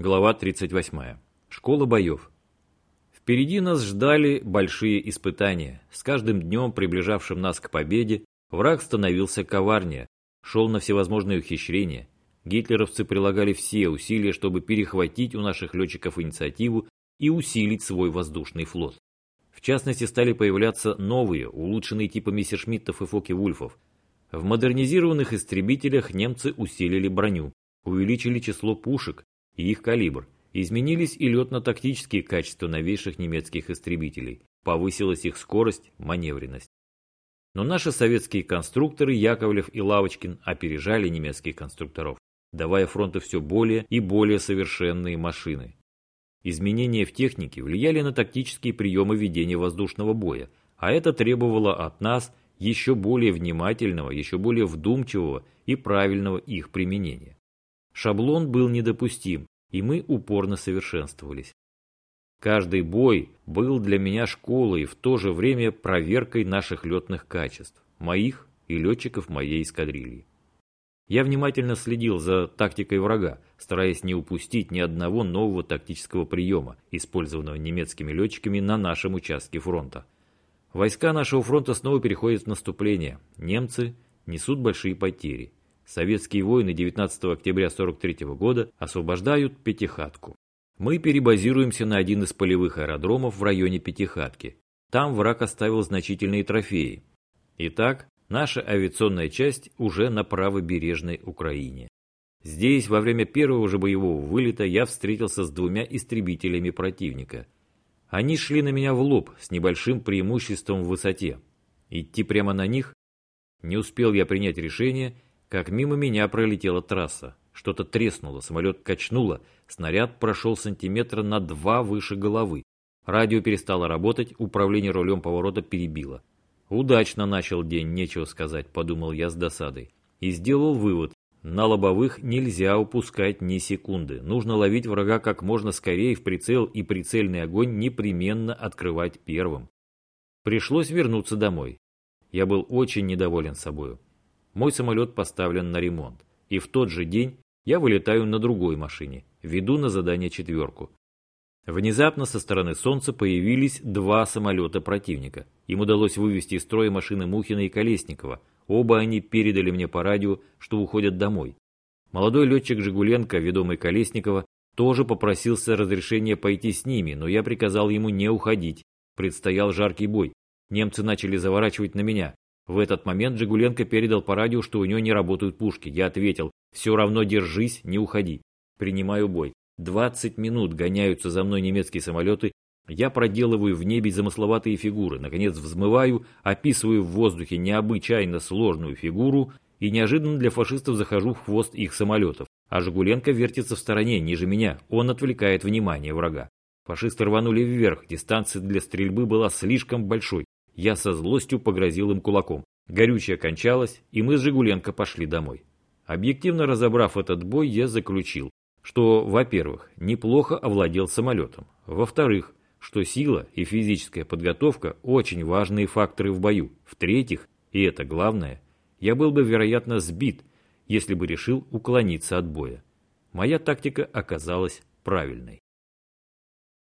Глава 38. Школа боев. Впереди нас ждали большие испытания. С каждым днем, приближавшим нас к победе, враг становился коварнее, шел на всевозможные ухищрения. Гитлеровцы прилагали все усилия, чтобы перехватить у наших летчиков инициативу и усилить свой воздушный флот. В частности, стали появляться новые, улучшенные типы Мессершмиттов и Фоке-Вульфов. В модернизированных истребителях немцы усилили броню, увеличили число пушек, и их калибр. Изменились и летно-тактические качества новейших немецких истребителей. Повысилась их скорость, маневренность. Но наши советские конструкторы Яковлев и Лавочкин опережали немецких конструкторов, давая фронту все более и более совершенные машины. Изменения в технике влияли на тактические приемы ведения воздушного боя, а это требовало от нас еще более внимательного, еще более вдумчивого и правильного их применения. Шаблон был недопустим, и мы упорно совершенствовались. Каждый бой был для меня школой и в то же время проверкой наших летных качеств, моих и летчиков моей эскадрильи. Я внимательно следил за тактикой врага, стараясь не упустить ни одного нового тактического приема, использованного немецкими летчиками на нашем участке фронта. Войска нашего фронта снова переходят в наступление. Немцы несут большие потери советские воины 19 октября 43 года освобождают Пятихатку. Мы перебазируемся на один из полевых аэродромов в районе Пятихатки. Там враг оставил значительные трофеи. Итак, наша авиационная часть уже на правобережной Украине. Здесь во время первого же боевого вылета я встретился с двумя истребителями противника. Они шли на меня в лоб с небольшим преимуществом в высоте. Идти прямо на них? Не успел я принять решение – как мимо меня пролетела трасса. Что-то треснуло, самолет качнуло, снаряд прошел сантиметра на два выше головы. Радио перестало работать, управление рулем поворота перебило. Удачно начал день, нечего сказать, подумал я с досадой. И сделал вывод. На лобовых нельзя упускать ни секунды. Нужно ловить врага как можно скорее в прицел и прицельный огонь непременно открывать первым. Пришлось вернуться домой. Я был очень недоволен собою. Мой самолет поставлен на ремонт. И в тот же день я вылетаю на другой машине, веду на задание четверку. Внезапно со стороны Солнца появились два самолета противника. Им удалось вывести из строя машины Мухина и Колесникова. Оба они передали мне по радио, что уходят домой. Молодой летчик Жигуленко, ведомый Колесникова, тоже попросился разрешения пойти с ними, но я приказал ему не уходить. Предстоял жаркий бой. Немцы начали заворачивать на меня. В этот момент Жигуленко передал по радио, что у него не работают пушки. Я ответил, все равно держись, не уходи. Принимаю бой. 20 минут гоняются за мной немецкие самолеты. Я проделываю в небе замысловатые фигуры. Наконец взмываю, описываю в воздухе необычайно сложную фигуру и неожиданно для фашистов захожу в хвост их самолетов. А Жигуленко вертится в стороне, ниже меня. Он отвлекает внимание врага. Фашисты рванули вверх. Дистанция для стрельбы была слишком большой. Я со злостью погрозил им кулаком. Горючее кончалось, и мы с Жигуленко пошли домой. Объективно разобрав этот бой, я заключил, что, во-первых, неплохо овладел самолетом, во-вторых, что сила и физическая подготовка очень важные факторы в бою, в-третьих, и это главное, я был бы, вероятно, сбит, если бы решил уклониться от боя. Моя тактика оказалась правильной.